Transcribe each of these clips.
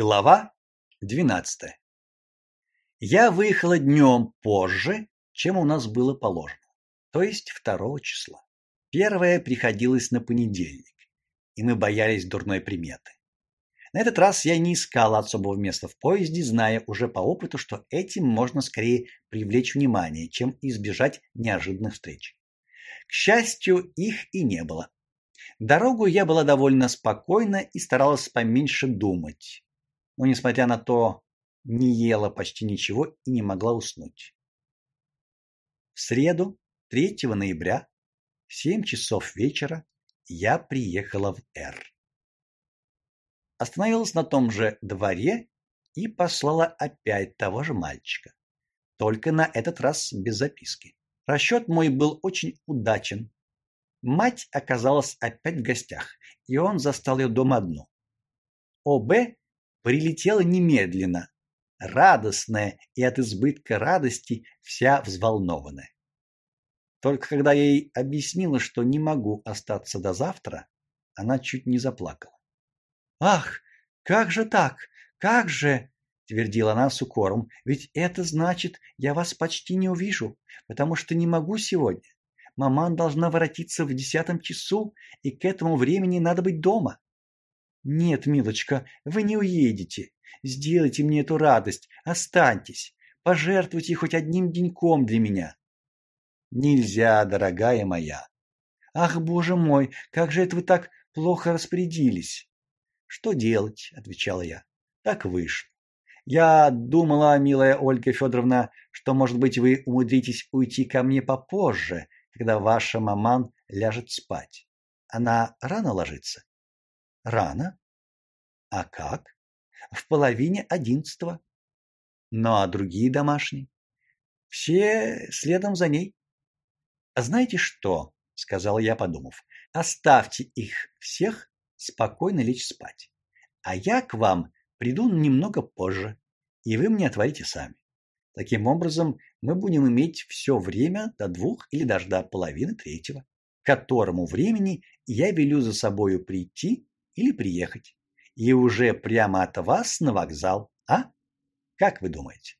Глава 12. Я выехала днем позже, чем у нас было положено, то есть 2 числа. Первое приходилось на понедельник, и мы боялись дурной приметы. На этот раз я не искала особого места в поезде, зная уже по опыту, что этим можно скорее привлечь внимание, чем избежать неожиданных встреч. К счастью, их и не было. Дорогу я была довольно спокойна и старалась поменьше думать но несмотря на то, не ела почти ничего и не могла уснуть. В среду, 3 ноября, в 7 часов вечера, я приехала в Р. Остановилась на том же дворе и послала опять того же мальчика, только на этот раз без записки. Расчет мой был очень удачен. Мать оказалась опять в гостях, и он застал ее дома одну. ОБ прилетела немедленно, радостная и от избытка радости вся взволнованная. Только когда я ей объяснила, что не могу остаться до завтра, она чуть не заплакала. Ах, как же так? Как же? твердила она с укором. Ведь это значит, я вас почти не увижу, потому что не могу сегодня. Маман должна воротиться в десятом часу, и к этому времени надо быть дома. Нет, милочка, вы не уедете. Сделайте мне эту радость, останьтесь. Пожертвуйте хоть одним деньком для меня. Нельзя, дорогая моя. Ах, боже мой, как же это вы так плохо распорядились? Что делать, отвечала я. Так вышло. Я думала, милая Ольга Федоровна, что, может быть, вы умудритесь уйти ко мне попозже, когда ваша маман ляжет спать. Она рано ложится. Рано? А как? В половине одиннадцатого. Ну а другие домашние? Все следом за ней. А знаете что? сказал я, подумав. Оставьте их всех спокойно лечь спать. А я к вам приду немного позже, и вы мне отворите сами. Таким образом, мы будем иметь все время до двух или даже до половины третьего, к которому времени я велю за собою прийти или приехать. И уже прямо от вас на вокзал, а? Как вы думаете?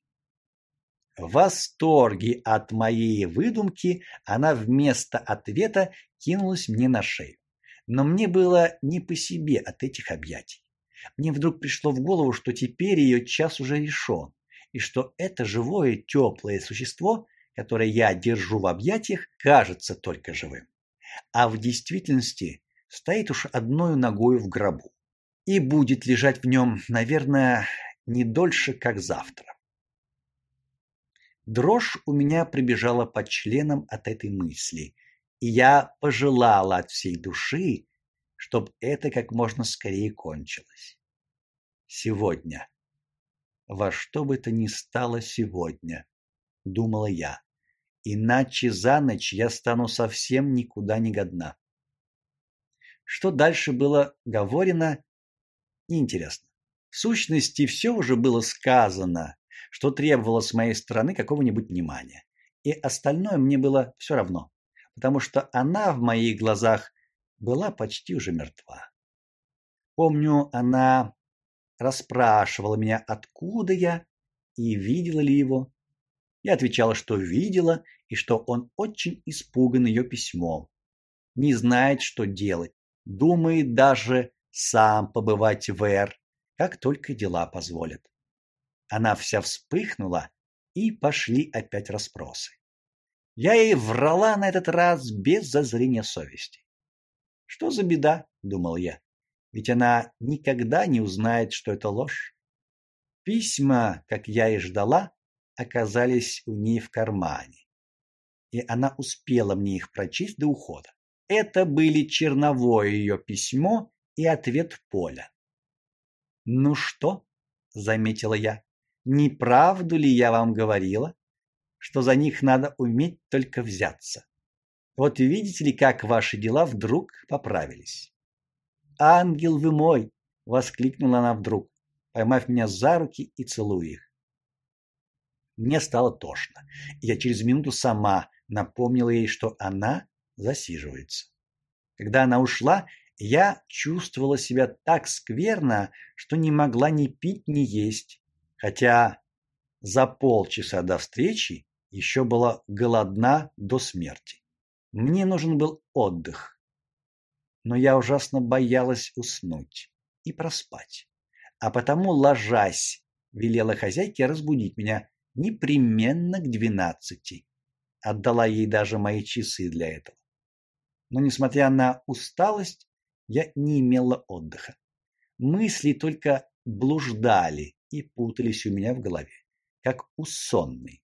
В восторге от моей выдумки она вместо ответа кинулась мне на шею. Но мне было не по себе от этих объятий. Мне вдруг пришло в голову, что теперь ее час уже решен, и что это живое теплое существо, которое я держу в объятиях, кажется только живым. А в действительности стоит уж одной ногой в гробу и будет лежать в нем, наверное, не дольше, как завтра. Дрожь у меня прибежала по членам от этой мысли, и я пожелала от всей души, чтобы это как можно скорее кончилось. Сегодня. Во что бы то ни стало сегодня, думала я. Иначе за ночь я стану совсем никуда не годна. Что дальше было говорено, неинтересно. В сущности, все уже было сказано, что требовало с моей стороны какого-нибудь внимания. И остальное мне было все равно, потому что она в моих глазах была почти уже мертва. Помню, она расспрашивала меня, откуда я и видела ли его. Я отвечала, что видела и что он очень испуган ее письмом, не знает, что делать думает даже сам побывать в Эр, как только дела позволят. Она вся вспыхнула, и пошли опять расспросы. Я ей врала на этот раз без зазрения совести. Что за беда, думал я. Ведь она никогда не узнает, что это ложь. Письма, как я и ждала, оказались у ней в кармане. И она успела мне их прочесть до ухода. Это были черновое ее письмо и ответ Поля. Ну что? заметила я. Не правду ли я вам говорила, что за них надо уметь только взяться? Вот видите ли, как ваши дела вдруг поправились. Ангел вы мой, воскликнула она вдруг, поймав меня за руки и целуя их. Мне стало тошно. Я через минуту сама напомнила ей, что она засиживается. Когда она ушла, Я чувствовала себя так скверно, что не могла ни пить, ни есть, хотя за полчаса до встречи еще была голодна до смерти. Мне нужен был отдых. Но я ужасно боялась уснуть и проспать. А потому, ложась, велела хозяйке разбудить меня непременно к двенадцати. Отдала ей даже мои часы для этого. Но несмотря на усталость, я не имела отдыха. Мысли только блуждали и путались у меня в голове, как у сонной.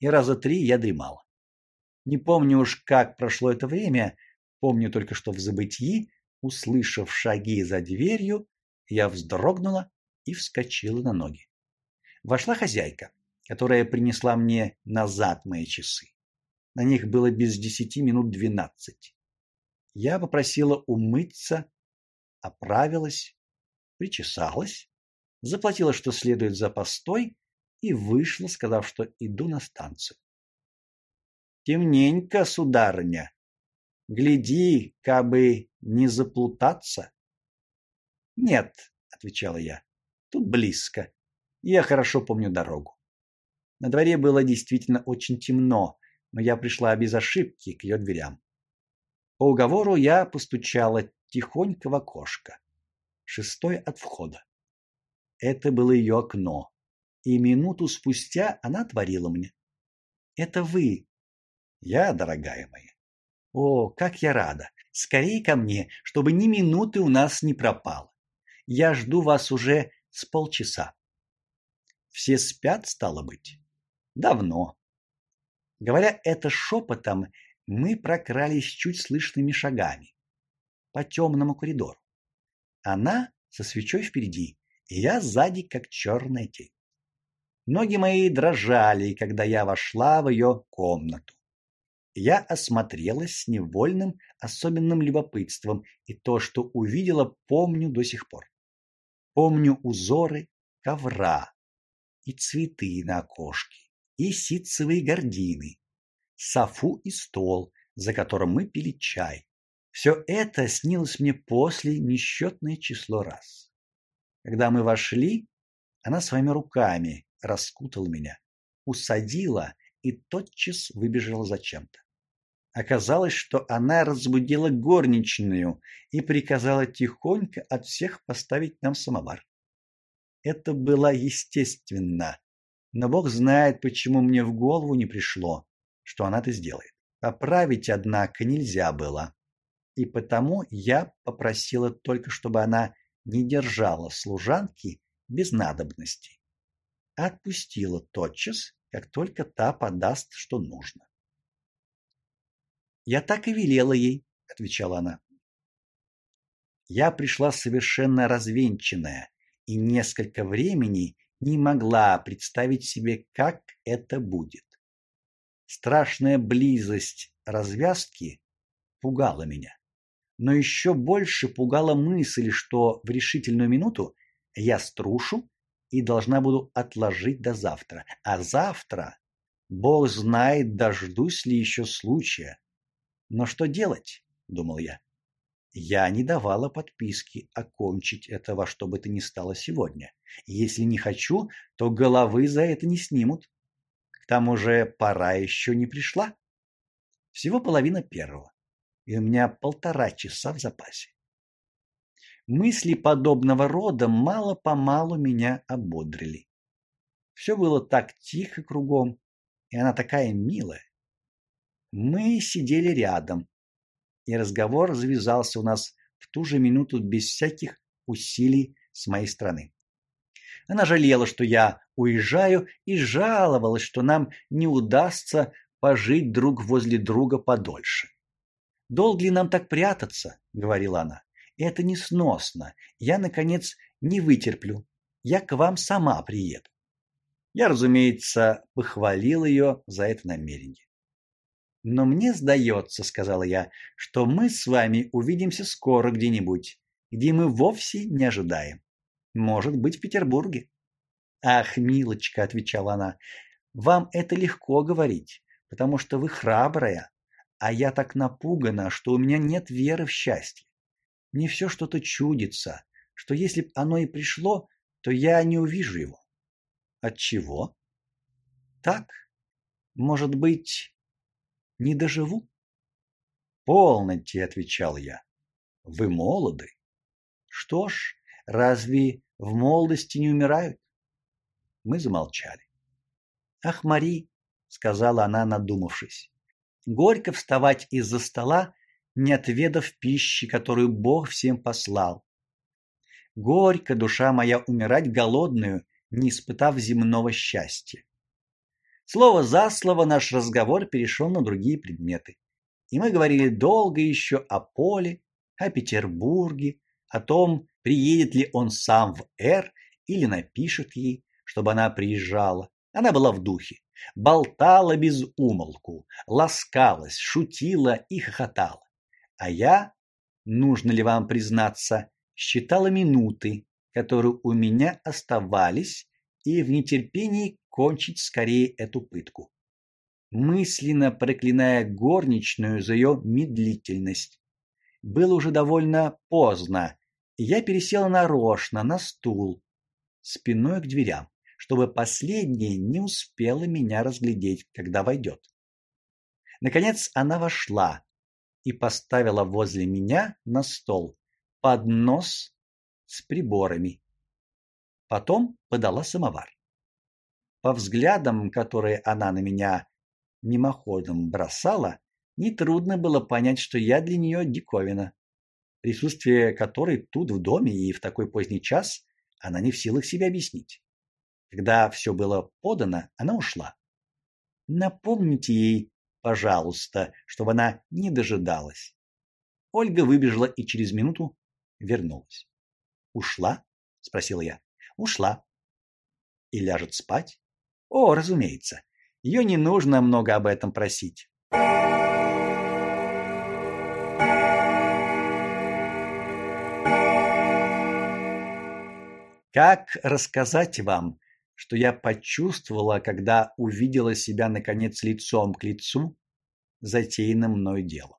И раза три я дремала. Не помню уж, как прошло это время, помню только, что в забытии, услышав шаги за дверью, я вздрогнула и вскочила на ноги. Вошла хозяйка, которая принесла мне назад мои часы. На них было без десяти минут двенадцать. Я попросила умыться, оправилась, причесалась, заплатила, что следует за постой, и вышла, сказав, что иду на станцию. Темненько, сударыня. Гляди, кабы не заплутаться. Нет, отвечала я. Тут близко. Я хорошо помню дорогу. На дворе было действительно очень темно, но я пришла без ошибки к ее дверям. По уговору я постучала тихонько в окошко, шестое от входа. Это было ее окно, и минуту спустя она отворила мне. Это вы, я, дорогая моя. О, как я рада. Скорей ко мне, чтобы ни минуты у нас не пропало. Я жду вас уже с полчаса. Все спят, стало быть. Давно. Говоря это шепотом, мы прокрались чуть слышными шагами по темному коридору. Она со свечой впереди, и я сзади, как черная тень. Ноги мои дрожали, когда я вошла в ее комнату. Я осмотрелась с невольным особенным любопытством, и то, что увидела, помню до сих пор. Помню узоры ковра и цветы на окошке, и ситцевые гардины, софу и стол, за которым мы пили чай. Все это снилось мне после несчетное число раз. Когда мы вошли, она своими руками раскутала меня, усадила и тотчас выбежала зачем-то. Оказалось, что она разбудила горничную и приказала тихонько от всех поставить нам самовар. Это было естественно, но Бог знает, почему мне в голову не пришло, что она это сделает. Поправить, однако, нельзя было. И потому я попросила только, чтобы она не держала служанки без надобности. Отпустила тотчас, как только та подаст, что нужно. Я так и велела ей, отвечала она. Я пришла совершенно развенчанная и несколько времени не могла представить себе, как это будет. Страшная близость развязки пугала меня. Но еще больше пугала мысль, что в решительную минуту я струшу и должна буду отложить до завтра. А завтра, Бог знает, дождусь ли еще случая, но что делать, думал я. Я не давала подписки окончить это во что бы то ни стало сегодня. Если не хочу, то головы за это не снимут. К тому же пора еще не пришла. Всего половина первого, и у меня полтора часа в запасе. Мысли подобного рода мало-помалу меня ободрили. Все было так тихо кругом, и она такая милая. Мы сидели рядом, и разговор завязался у нас в ту же минуту без всяких усилий с моей стороны. Она жалела, что я уезжаю, и жаловалась, что нам не удастся пожить друг возле друга подольше. Долго ли нам так прятаться, говорила она. Это несносно. Я наконец не вытерплю. Я к вам сама приеду. Я, разумеется, похвалил ее за это намерение. Но мне сдается, сказала я, что мы с вами увидимся скоро где-нибудь, где мы вовсе не ожидаем. Может быть, в Петербурге. Ах, милочка, отвечала она. Вам это легко говорить, потому что вы храбрая, а я так напугана, что у меня нет веры в счастье. Мне все что-то чудится, что если б оно и пришло, то я не увижу его. От чего? Так, может быть, не доживу? Полноте, отвечал я. Вы молоды. Что ж, разве в молодости не умирают? Мы замолчали. Ах, Мари, сказала она, надумавшись. Горько вставать из-за стола, не отведав пищи, которую Бог всем послал. Горько, душа моя, умирать голодную, не испытав земного счастья. Слово за слово наш разговор перешел на другие предметы. И мы говорили долго еще о поле, о Петербурге, о том, приедет ли он сам в Р или напишет ей, чтобы она приезжала. Она была в духе, болтала без умолку, ласкалась, шутила и хохотала. А я, нужно ли вам признаться, считала минуты, которые у меня оставались, и в нетерпении кончить скорее эту пытку. Мысленно проклиная горничную за ее медлительность. Было уже довольно поздно, я пересела нарочно на стул, спиной к дверям, чтобы последняя не успела меня разглядеть, когда войдет. Наконец она вошла и поставила возле меня на стол поднос с приборами. Потом подала самовар. По взглядам, которые она на меня мимоходом бросала, нетрудно было понять, что я для нее диковина, присутствие которой тут в доме и в такой поздний час она не в силах себе объяснить. Когда все было подано, она ушла. Напомните ей, пожалуйста, чтобы она не дожидалась. Ольга выбежала и через минуту вернулась. Ушла? спросил я. Ушла. И ляжет спать? О, разумеется. Ее не нужно много об этом просить. Как рассказать вам, что я почувствовала, когда увидела себя наконец лицом к лицу затеянным мной делом?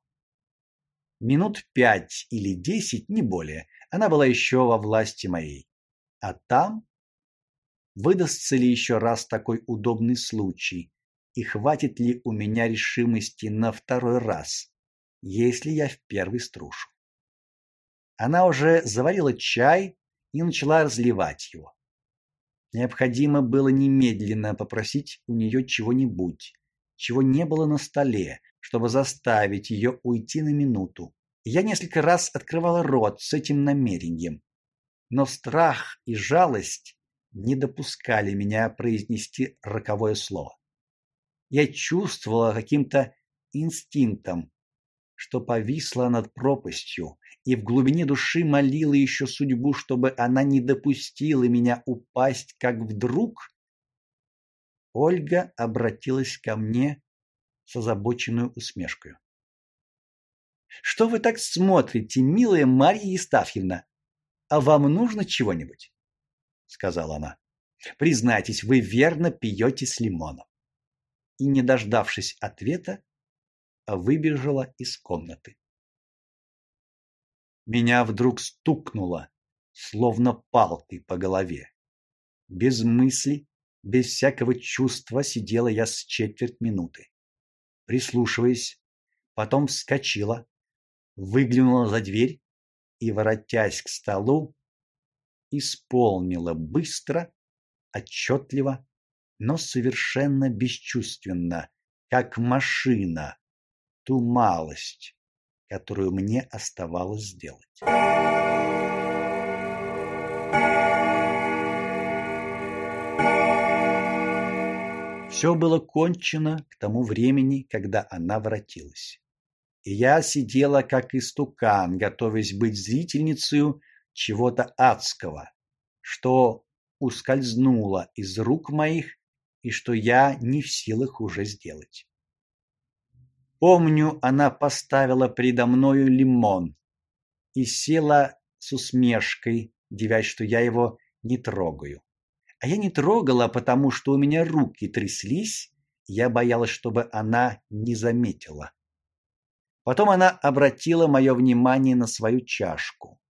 Минут пять или десять, не более, она была еще во власти моей. А там выдастся ли еще раз такой удобный случай, и хватит ли у меня решимости на второй раз, если я в первый струшу. Она уже заварила чай и начала разливать его. Необходимо было немедленно попросить у нее чего-нибудь, чего не было на столе, чтобы заставить ее уйти на минуту. Я несколько раз открывала рот с этим намерением, но страх и жалость не допускали меня произнести роковое слово. Я чувствовала каким-то инстинктом, что повисла над пропастью, и в глубине души молила еще судьбу, чтобы она не допустила меня упасть, как вдруг Ольга обратилась ко мне с озабоченной усмешкой. Что вы так смотрите, милая Марья Евстафьевна? А вам нужно чего-нибудь? сказала она. Признайтесь, вы верно пьете с лимоном. И не дождавшись ответа, выбежала из комнаты. Меня вдруг стукнуло, словно палкой по голове. Без мысли, без всякого чувства сидела я с четверть минуты, прислушиваясь, потом вскочила, выглянула за дверь и, воротясь к столу, исполнила быстро, отчетливо, но совершенно бесчувственно, как машина, ту малость, которую мне оставалось сделать. Все было кончено к тому времени, когда она воротилась и я сидела как истукан, готовясь быть зрительницей чего-то адского, что ускользнуло из рук моих и что я не в силах уже сделать. Помню, она поставила передо мною лимон и села с усмешкой, девясь, что я его не трогаю. А я не трогала, потому что у меня руки тряслись, я боялась, чтобы она не заметила. Потом она обратила мое внимание на свою чашку.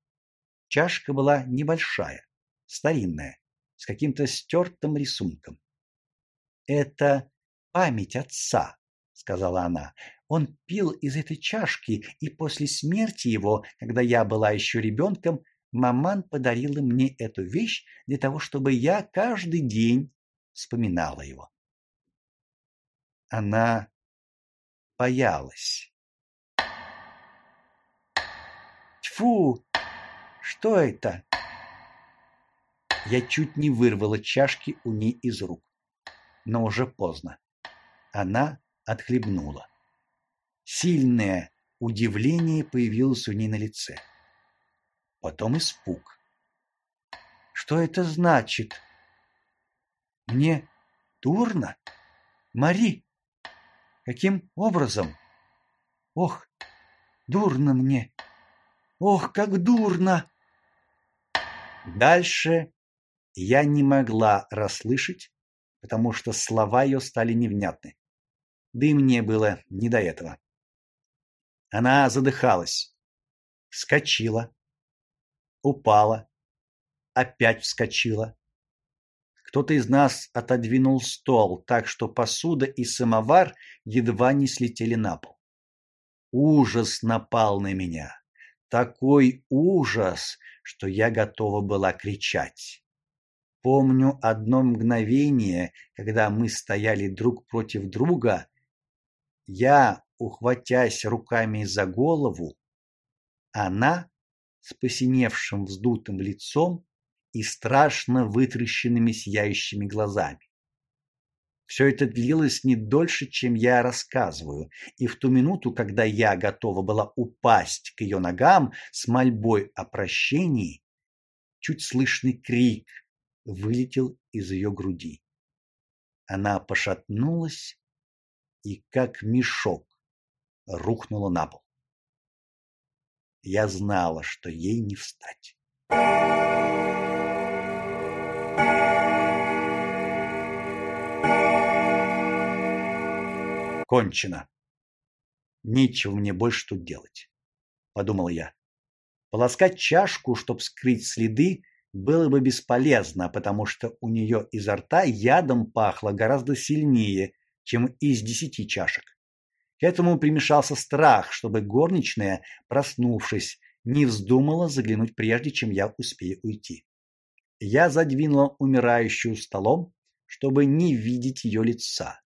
Чашка была небольшая, старинная, с каким-то стертым рисунком. Это память отца, сказала она. Он пил из этой чашки, и после смерти его, когда я была еще ребенком, маман подарила мне эту вещь для того, чтобы я каждый день вспоминала его. Она боялась. Тьфу! Что это? Я чуть не вырвала чашки у ней из рук. Но уже поздно. Она отхлебнула. Сильное удивление появилось у ней на лице. Потом испуг. Что это значит? Мне дурно? Мари, каким образом? Ох, дурно мне. Ох, как дурно. Дальше я не могла расслышать, потому что слова ее стали невнятны. Да и мне было не до этого. Она задыхалась, вскочила, упала, опять вскочила. Кто-то из нас отодвинул стол, так что посуда и самовар едва не слетели на пол. Ужас напал на меня. Такой ужас, что я готова была кричать. Помню одно мгновение, когда мы стояли друг против друга, я, ухватясь руками за голову, она с посиневшим вздутым лицом и страшно вытращенными сияющими глазами. Все это длилось не дольше, чем я рассказываю, и в ту минуту, когда я готова была упасть к ее ногам с мольбой о прощении, чуть слышный крик вылетел из ее груди. Она пошатнулась и как мешок рухнула на пол. Я знала, что ей не встать. Кончено. Нечего мне больше тут делать, подумал я. Полоскать чашку, чтобы скрыть следы, было бы бесполезно, потому что у нее изо рта ядом пахло гораздо сильнее, чем из десяти чашек. К этому примешался страх, чтобы горничная, проснувшись, не вздумала заглянуть прежде, чем я успею уйти. Я задвинула умирающую столом, чтобы не видеть ее лица.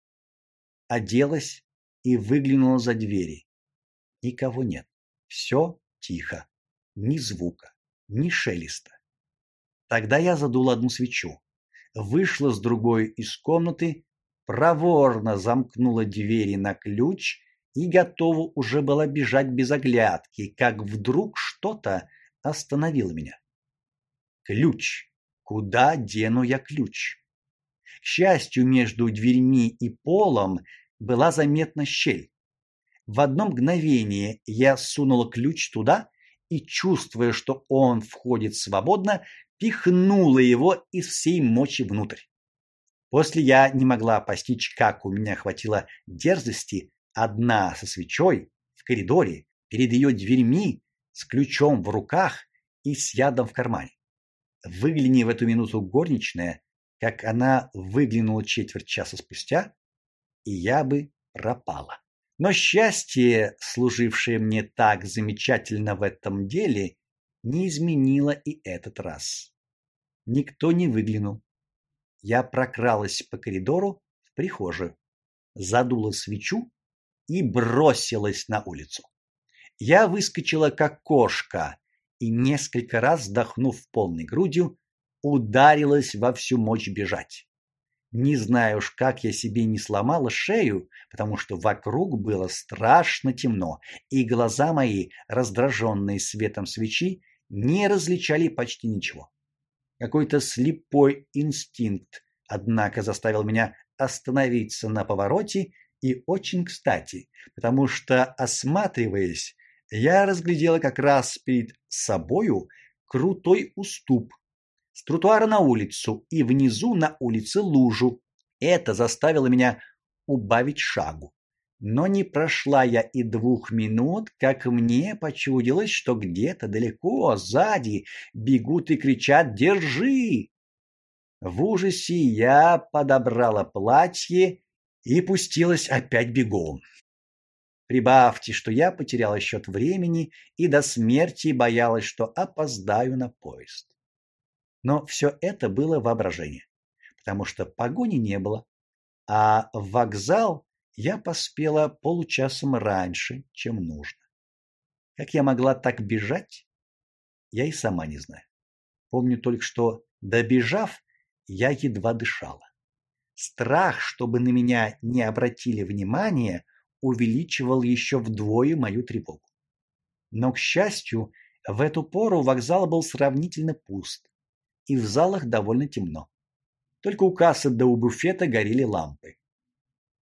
Оделась и выглянула за двери. Никого нет. Все тихо. Ни звука, ни шелеста. Тогда я задула одну свечу, вышла с другой из комнаты проворно замкнула двери на ключ и готова уже была бежать без оглядки, как вдруг что-то остановило меня. Ключ. Куда дену я ключ? К счастью, между дверьми и полом была заметна щель. В одно мгновение я сунула ключ туда и, чувствуя, что он входит свободно, пихнула его из всей мочи внутрь. После я не могла постичь, как у меня хватило дерзости одна со свечой в коридоре перед ее дверьми с ключом в руках и с ядом в кармане. Выгляни в эту минуту горничная, как она выглянула четверть часа спустя, и я бы пропала. Но счастье, служившее мне так замечательно в этом деле, не изменило и этот раз. Никто не выглянул я прокралась по коридору в прихожую, задула свечу и бросилась на улицу. Я выскочила как кошка и несколько раз, вдохнув полной грудью, ударилась во всю мощь бежать. Не знаю уж, как я себе не сломала шею, потому что вокруг было страшно темно, и глаза мои, раздраженные светом свечи, не различали почти ничего. Какой-то слепой инстинкт, однако, заставил меня остановиться на повороте и очень кстати, потому что осматриваясь, я разглядела как раз перед собою крутой уступ с тротуара на улицу и внизу на улице лужу. Это заставило меня убавить шагу. Но не прошла я и двух минут, как мне почудилось, что где-то далеко сзади бегут и кричат: "Держи!" В ужасе я подобрала платье и пустилась опять бегом. Прибавьте, что я потеряла счет времени и до смерти боялась, что опоздаю на поезд. Но все это было воображение, потому что погони не было, а в вокзал я поспела получасом раньше, чем нужно. Как я могла так бежать, я и сама не знаю. Помню только, что добежав, я едва дышала. Страх, чтобы на меня не обратили внимания, увеличивал еще вдвое мою тревогу. Но к счастью, в эту пору вокзал был сравнительно пуст, и в залах довольно темно. Только у кассы да у буфета горели лампы.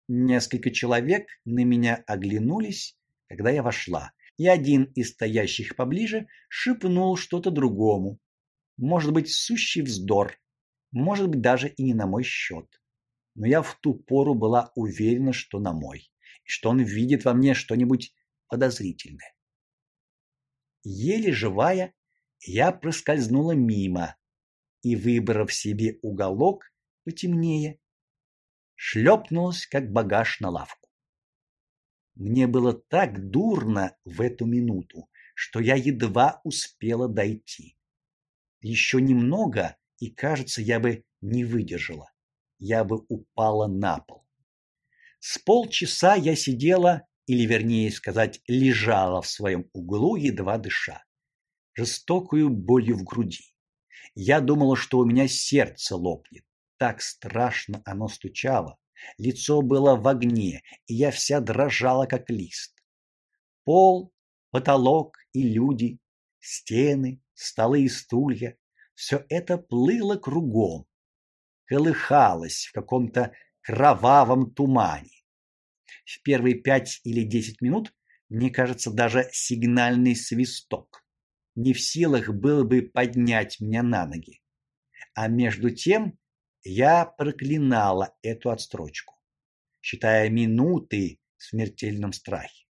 Несколько человек на меня оглянулись, когда я вошла, и один из стоящих поближе шепнул что-то другому. Может быть, сущий вздор, может быть, даже и не на мой счет. Но я в ту пору была уверена, что на мой и что он видит во мне что-нибудь подозрительное. Еле живая, я проскользнула мимо и, выбрав себе уголок потемнее, шлепнулась как багаж на лавку. Мне было так дурно в эту минуту, что я едва успела дойти. Еще немного, и, кажется, я бы не выдержала. Я бы упала на пол. С полчаса я сидела, или вернее сказать, лежала в своем углу, едва дыша, жестокую болью в груди. Я думала, что у меня сердце лопнет. Так страшно оно стучало. Лицо было в огне, и я вся дрожала как лист. Пол, потолок и люди, стены, столы и стулья все это плыло кругом, колыхалось в каком-то кровавом тумане. В первые пять или десять минут, мне кажется, даже сигнальный свисток не в силах был бы поднять меня на ноги. А между тем я проклинала эту отстрочку, считая минуты в смертельном страхе,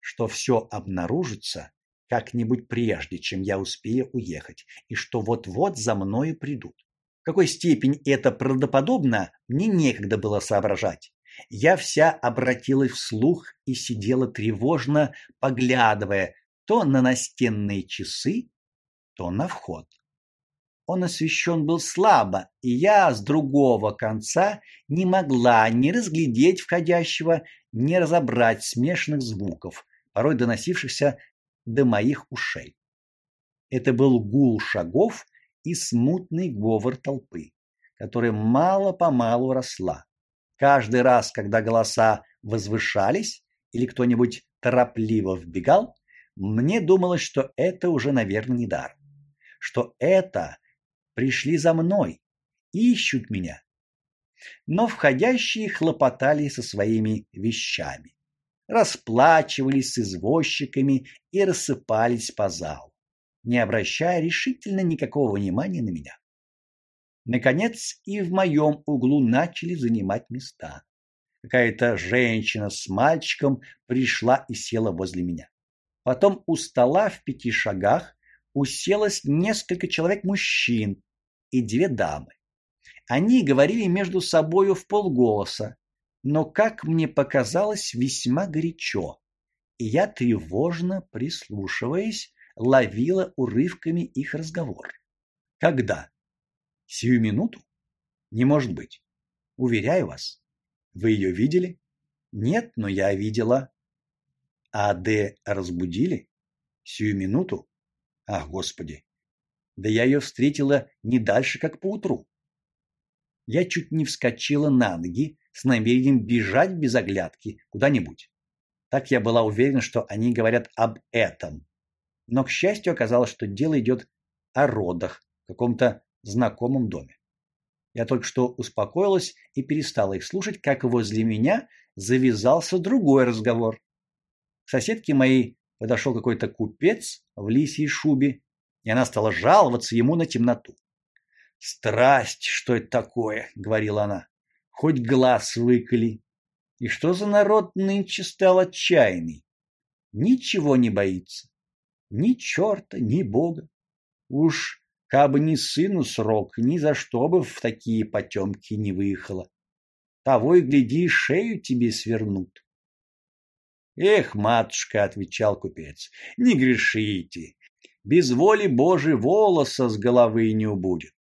что все обнаружится как-нибудь прежде, чем я успею уехать, и что вот-вот за мною придут. В какой степени это правдоподобно, мне некогда было соображать. Я вся обратилась вслух и сидела тревожно, поглядывая то на настенные часы, то на вход. Он освещен был слабо, и я с другого конца не могла ни разглядеть входящего, ни разобрать смешанных звуков, порой доносившихся до моих ушей. Это был гул шагов и смутный говор толпы, которая мало-помалу росла. Каждый раз, когда голоса возвышались или кто-нибудь торопливо вбегал, мне думалось, что это уже, наверное, не дар, что это пришли за мной, ищут меня. Но входящие хлопотали со своими вещами, расплачивались с извозчиками и рассыпались по залу не обращая решительно никакого внимания на меня. Наконец, и в моем углу начали занимать места. Какая-то женщина с мальчиком пришла и села возле меня. Потом у стола в пяти шагах уселось несколько человек мужчин и две дамы. Они говорили между собою в полголоса, но, как мне показалось, весьма горячо. И я тревожно прислушиваясь, ловила урывками их разговор. Когда? Сию минуту? Не может быть. Уверяю вас. Вы ее видели? Нет, но я видела. А Д разбудили? Сию минуту? Ах, Господи. Да я ее встретила не дальше, как поутру. Я чуть не вскочила на ноги с намерением бежать без оглядки куда-нибудь. Так я была уверена, что они говорят об этом но, к счастью, оказалось, что дело идет о родах в каком-то знакомом доме. Я только что успокоилась и перестала их слушать, как возле меня завязался другой разговор. К соседке моей подошел какой-то купец в лисьей шубе, и она стала жаловаться ему на темноту. «Страсть, что это такое?» — говорила она. «Хоть глаз выколи». И что за народ нынче стал отчаянный? Ничего не боится. Ни черта, ни бога. Уж кабы не сыну срок, ни за что бы в такие потемки не выехала. Того и гляди, шею тебе свернут. Эх, матушка, отвечал купец. Не грешите. Без воли Божией волоса с головы не убудет.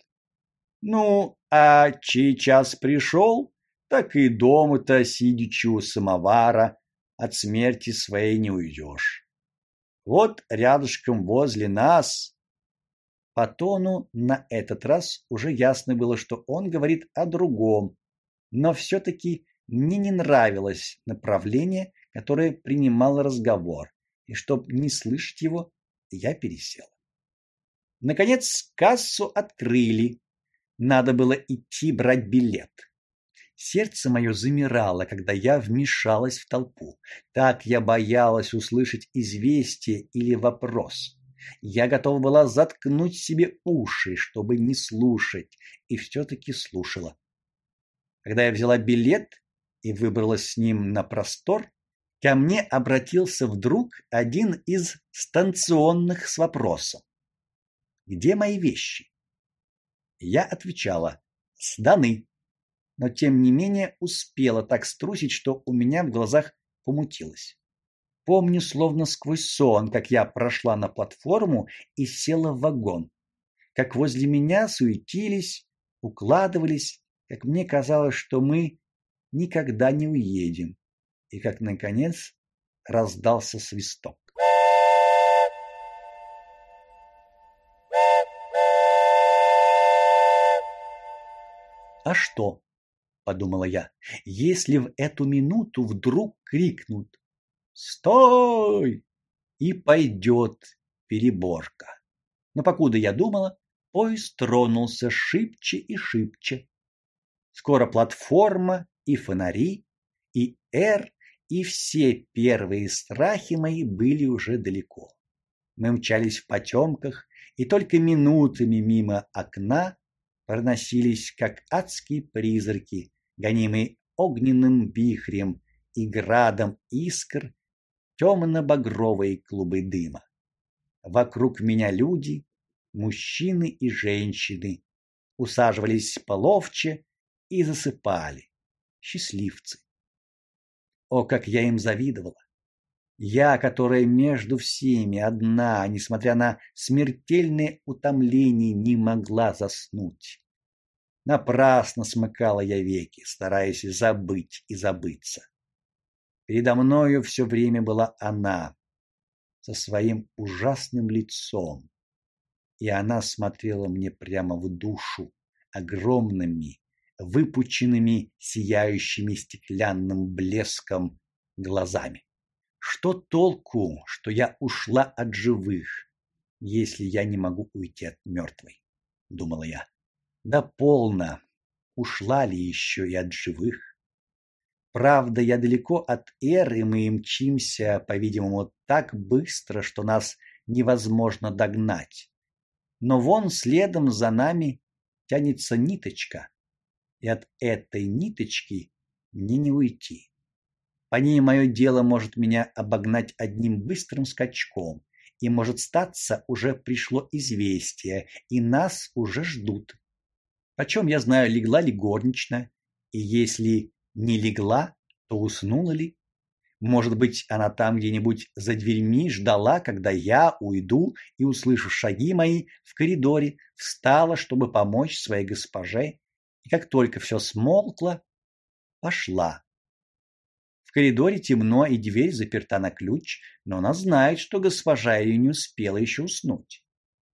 Ну, а чей час пришел, так и дома-то, сидячи у самовара, от смерти своей не уйдешь. Вот рядышком возле нас по тону на этот раз уже ясно было, что он говорит о другом, но все таки мне не нравилось направление, которое принимал разговор, и чтобы не слышать его, я пересел. Наконец кассу открыли. Надо было идти брать билет. Сердце мое замирало, когда я вмешалась в толпу. Так я боялась услышать известие или вопрос. Я готова была заткнуть себе уши, чтобы не слушать, и все таки слушала. Когда я взяла билет и выбралась с ним на простор, ко мне обратился вдруг один из станционных с вопросом: "Где мои вещи?" Я отвечала: "Сданы" но тем не менее успела так струсить, что у меня в глазах помутилось. Помню словно сквозь сон, как я прошла на платформу и села в вагон. Как возле меня суетились, укладывались, как мне казалось, что мы никогда не уедем. И как наконец раздался свисток. А что? подумала я. Если в эту минуту вдруг крикнут: "Стой!" и пойдет переборка. Но покуда я думала, поезд тронулся шибче и шибче. Скоро платформа и фонари, и эр, и все первые страхи мои были уже далеко. Мы мчались в потемках, и только минутами мимо окна проносились, как адские призраки, гонимые огненным вихрем и градом искр, темно-багровые клубы дыма. Вокруг меня люди, мужчины и женщины, усаживались половче и засыпали. Счастливцы. О, как я им завидовала! Я, которая между всеми одна, несмотря на смертельное утомление, не могла заснуть. Напрасно смыкала я веки, стараясь забыть и забыться. Передо мною все время была она со своим ужасным лицом, и она смотрела мне прямо в душу огромными, выпученными, сияющими стеклянным блеском глазами. Что толку, что я ушла от живых, если я не могу уйти от мертвой? думала я. Да полно. Ушла ли еще и от живых? Правда, я далеко от эры, мы мчимся, по-видимому, так быстро, что нас невозможно догнать. Но вон следом за нами тянется ниточка, и от этой ниточки мне не уйти. По ней мое дело может меня обогнать одним быстрым скачком, и может статься уже пришло известие, и нас уже ждут. Почем я знаю, легла ли горничная, и если не легла, то уснула ли? Может быть, она там где-нибудь за дверьми ждала, когда я уйду и, услышав шаги мои в коридоре, встала, чтобы помочь своей госпоже, и как только все смолкло, пошла. В коридоре темно, и дверь заперта на ключ, но она знает, что госпожа ее не успела еще уснуть.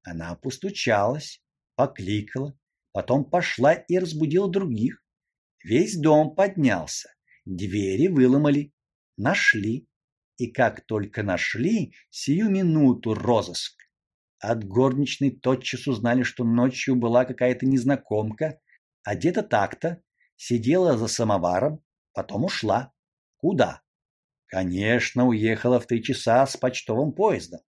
Она постучалась, покликала, Потом пошла и разбудила других. Весь дом поднялся. Двери выломали, нашли. И как только нашли, сию минуту розыск. От горничной тотчас узнали, что ночью была какая-то незнакомка, одета так-то, сидела за самоваром, потом ушла. Куда? Конечно, уехала в три часа с почтовым поездом.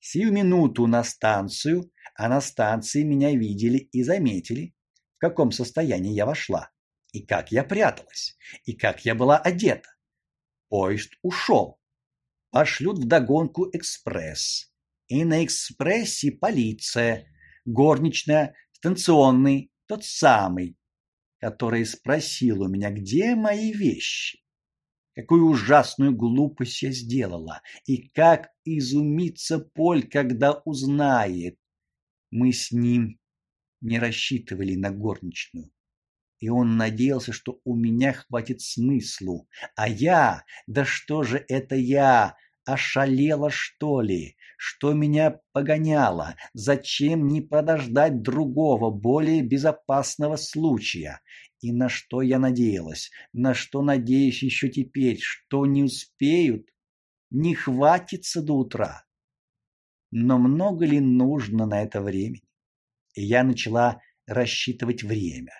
Сию минуту на станцию, а на станции меня видели и заметили, в каком состоянии я вошла. и как я пряталась, и как я была одета. Поезд ушел. Пошлют вдогонку экспресс. И на экспрессе полиция, горничная, станционный, тот самый, который спросил у меня, где мои вещи. Какую ужасную глупость я сделала, и как изумится Поль, когда узнает. Мы с ним не рассчитывали на горничную и он надеялся, что у меня хватит смыслу. А я, да что же это я, ошалела что ли? Что меня погоняло? Зачем не подождать другого, более безопасного случая? И на что я надеялась? На что надеюсь еще теперь? Что не успеют? Не хватится до утра. Но много ли нужно на это времени? И я начала рассчитывать время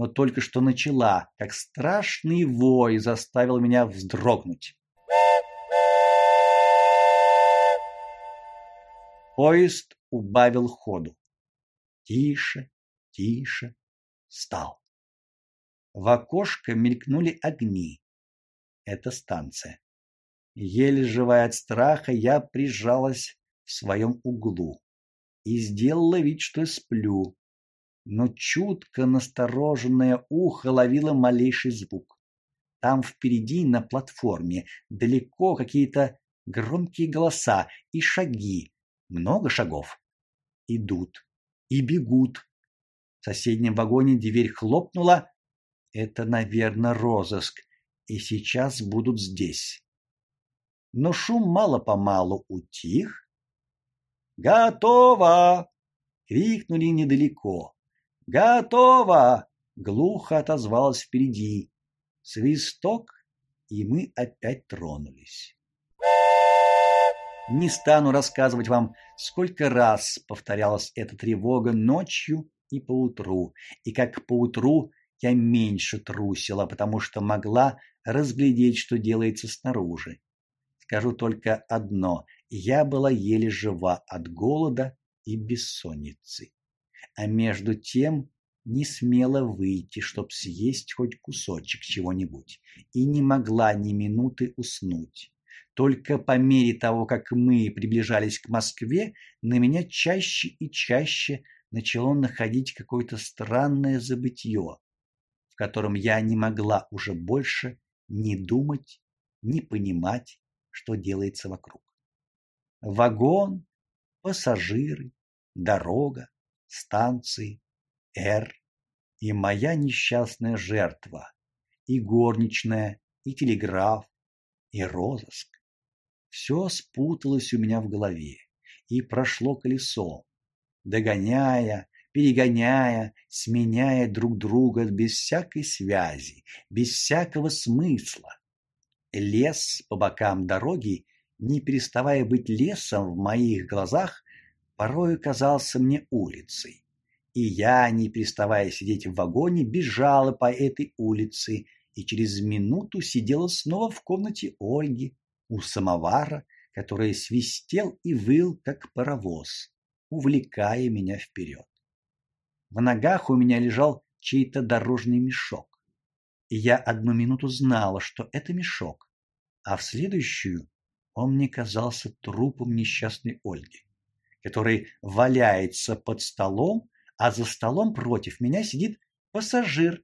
но только что начала, как страшный вой заставил меня вздрогнуть. Поезд убавил ходу. Тише, тише, стал. В окошко мелькнули огни. Это станция. Еле живая от страха, я прижалась в своем углу и сделала вид, что сплю но чутко настороженное ухо ловило малейший звук. Там впереди на платформе далеко какие-то громкие голоса и шаги, много шагов. Идут и бегут. В соседнем вагоне дверь хлопнула. Это, наверное, розыск, и сейчас будут здесь. Но шум мало-помалу утих. «Готово!» — крикнули недалеко. Готово, глухо отозвалось впереди. Свисток, и мы опять тронулись. Не стану рассказывать вам, сколько раз повторялась эта тревога ночью и поутру, и как поутру я меньше трусила, потому что могла разглядеть, что делается снаружи. Скажу только одно: я была еле жива от голода и бессонницы а между тем не смела выйти, чтоб съесть хоть кусочек чего-нибудь, и не могла ни минуты уснуть. Только по мере того, как мы приближались к Москве, на меня чаще и чаще начало находить какое-то странное забытье, в котором я не могла уже больше ни думать, ни понимать, что делается вокруг. Вагон, пассажиры, дорога, станции, Р и моя несчастная жертва, и горничная, и телеграф, и розыск. Все спуталось у меня в голове, и прошло колесо, догоняя, перегоняя, сменяя друг друга без всякой связи, без всякого смысла. Лес по бокам дороги, не переставая быть лесом в моих глазах, порою казался мне улицей. И я, не переставая сидеть в вагоне, бежала по этой улице и через минуту сидела снова в комнате Ольги у самовара, который свистел и выл как паровоз, увлекая меня вперед. В ногах у меня лежал чей-то дорожный мешок. И я одну минуту знала, что это мешок, а в следующую он мне казался трупом несчастной Ольги который валяется под столом, а за столом против меня сидит пассажир,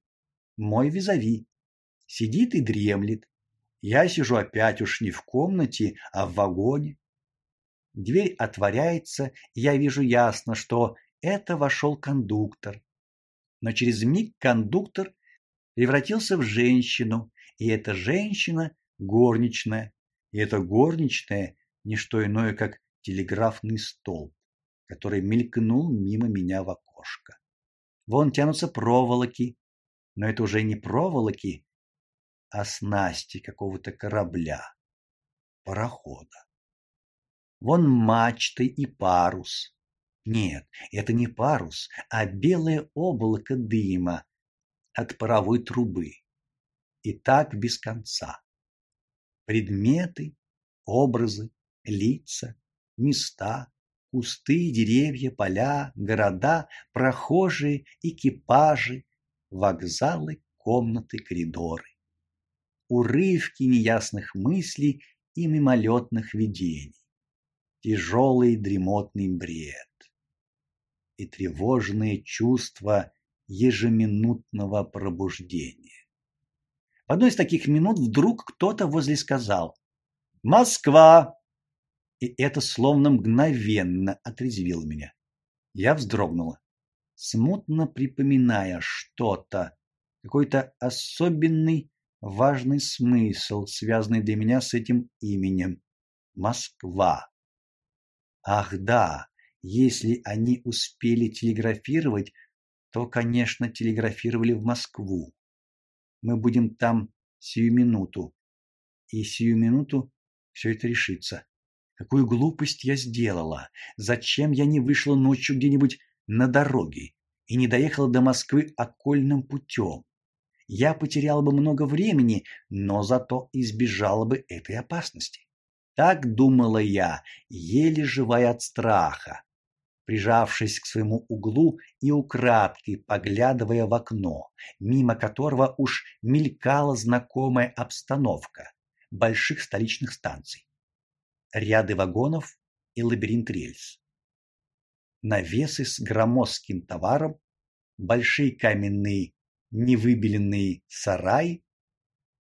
мой визави. Сидит и дремлет. Я сижу опять уж не в комнате, а в вагоне. Дверь отворяется, и я вижу ясно, что это вошел кондуктор. Но через миг кондуктор превратился в женщину, и эта женщина горничная. И эта горничная не что иное, как телеграфный столб, который мелькнул мимо меня в окошко. Вон тянутся проволоки, но это уже не проволоки, а снасти какого-то корабля, парохода. Вон мачты и парус. Нет, это не парус, а белое облако дыма от паровой трубы. И так без конца. Предметы, образы, лица, места, кусты, деревья, поля, города, прохожие, экипажи, вокзалы, комнаты, коридоры. Урывки неясных мыслей и мимолетных видений. Тяжелый дремотный бред. И тревожные чувства ежеминутного пробуждения. В одной из таких минут вдруг кто-то возле сказал «Москва!» И это словно мгновенно отрезвило меня. Я вздрогнула, смутно припоминая что-то, какой-то особенный важный смысл, связанный для меня с этим именем Москва. Ах, да, если они успели телеграфировать, то, конечно, телеграфировали в Москву. Мы будем там сию минуту. И сию минуту все это решится. Какую глупость я сделала? Зачем я не вышла ночью где-нибудь на дороге и не доехала до Москвы окольным путем? Я потеряла бы много времени, но зато избежала бы этой опасности. Так думала я, еле живая от страха, прижавшись к своему углу и украдкой поглядывая в окно, мимо которого уж мелькала знакомая обстановка больших столичных станций. Ряды вагонов и лабиринт рельс. Навесы с громоздким товаром, большие каменные невыбеленный сарай,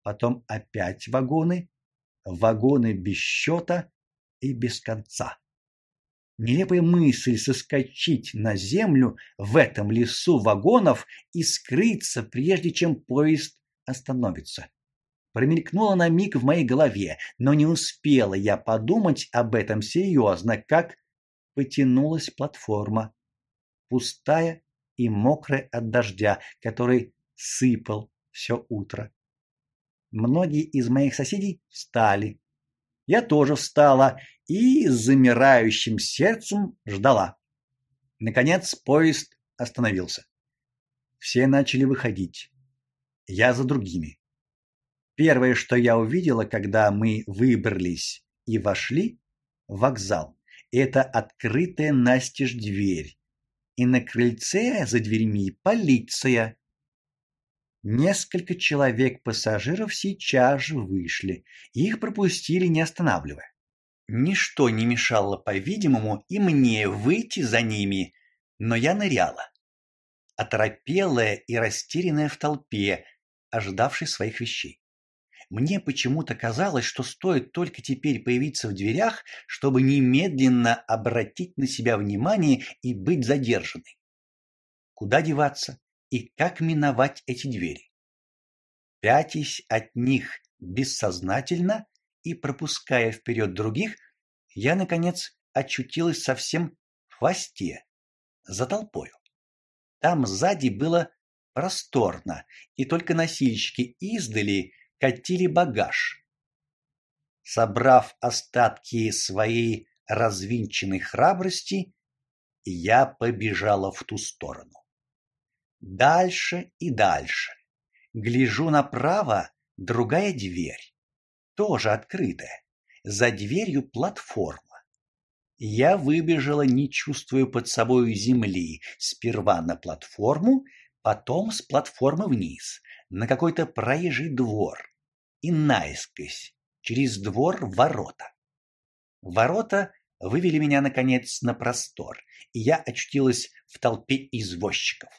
потом опять вагоны, вагоны без счета и без конца. Нелепая мысль соскочить на землю в этом лесу вагонов и скрыться, прежде чем поезд остановится. Промелькнула на миг в моей голове, но не успела я подумать об этом серьезно, как потянулась платформа, пустая и мокрая от дождя, который сыпал все утро. Многие из моих соседей встали. Я тоже встала и с замирающим сердцем ждала. Наконец поезд остановился. Все начали выходить. Я за другими. Первое, что я увидела, когда мы выбрались и вошли в вокзал, это открытая настежь дверь. И на крыльце за дверьми полиция. Несколько человек-пассажиров сейчас же вышли, их пропустили, не останавливая. Ничто не мешало, по-видимому, и мне выйти за ними, но я ныряла, оторопелая и растерянная в толпе, ожидавшей своих вещей. Мне почему-то казалось, что стоит только теперь появиться в дверях, чтобы немедленно обратить на себя внимание и быть задержанной. Куда деваться? И как миновать эти двери. Пятясь от них бессознательно и пропуская вперед других, я наконец очутилась совсем в хвосте, за толпою. Там сзади было просторно, и только носильщики издали катили багаж. Собрав остатки своей развинченной храбрости, я побежала в ту сторону. Дальше и дальше. Гляжу направо, другая дверь, тоже открытая. За дверью платформа. Я выбежала, не чувствуя под собой земли, сперва на платформу, потом с платформы вниз, на какой-то проезжий двор и наискось через двор ворота. Ворота вывели меня наконец на простор, и я очутилась в толпе извозчиков.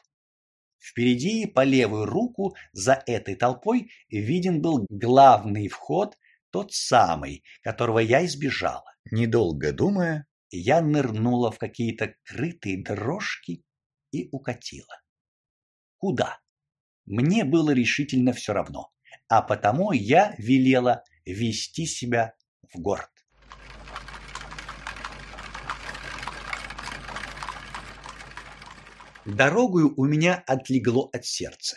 Впереди по левую руку за этой толпой виден был главный вход, тот самый, которого я избежала. Недолго думая, я нырнула в какие-то крытые дрожки и укатила. Куда? Мне было решительно все равно, а потому я велела вести себя в город. Дорогою у меня отлегло от сердца.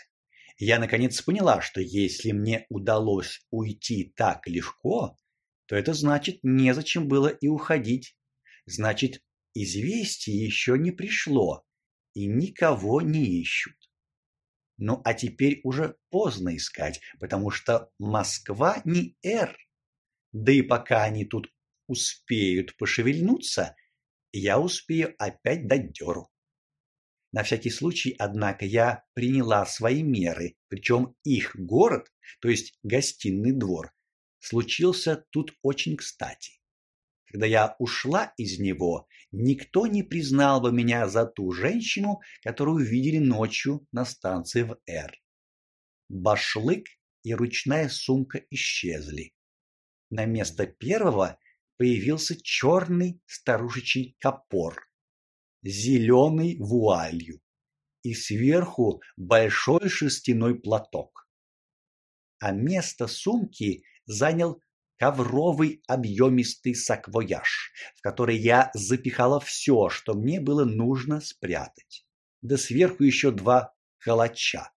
Я наконец поняла, что если мне удалось уйти так легко, то это значит, незачем было и уходить. Значит, известие еще не пришло, и никого не ищут. Ну а теперь уже поздно искать, потому что Москва не Р. Да и пока они тут успеют пошевельнуться, я успею опять дать дёру. На всякий случай, однако, я приняла свои меры, причем их город, то есть гостиный двор, случился тут очень кстати. Когда я ушла из него, никто не признал бы меня за ту женщину, которую видели ночью на станции в Р. Башлык и ручная сумка исчезли. На место первого появился черный старушечий капор, зеленый вуалью, и сверху большой шерстяной платок. А место сумки занял ковровый объемистый саквояж, в который я запихала все, что мне было нужно спрятать. Да сверху еще два калача.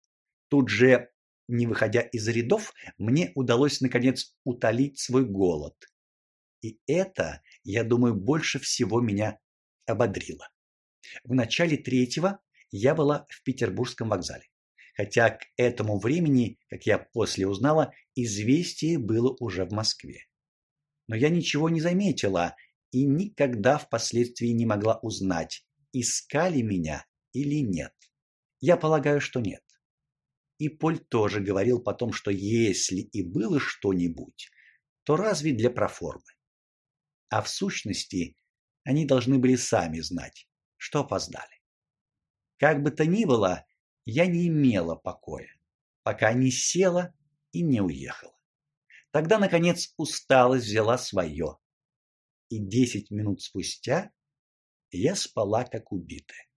Тут же, не выходя из рядов, мне удалось наконец утолить свой голод. И это, я думаю, больше всего меня ободрило. В начале третьего я была в Петербургском вокзале хотя к этому времени, как я после узнала, известие было уже в Москве. Но я ничего не заметила и никогда впоследствии не могла узнать, искали меня или нет. Я полагаю, что нет. И Поль тоже говорил потом, что если и было что-нибудь, то разве для проформы. А в сущности, они должны были сами знать, что опоздали. Как бы то ни было, я не имела покоя, пока не села и не уехала. Тогда наконец усталость взяла свое, и десять минут спустя я спала как убитая.